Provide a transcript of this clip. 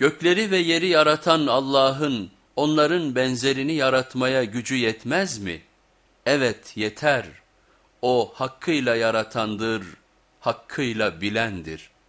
Gökleri ve yeri yaratan Allah'ın onların benzerini yaratmaya gücü yetmez mi? Evet yeter. O hakkıyla yaratandır, hakkıyla bilendir.''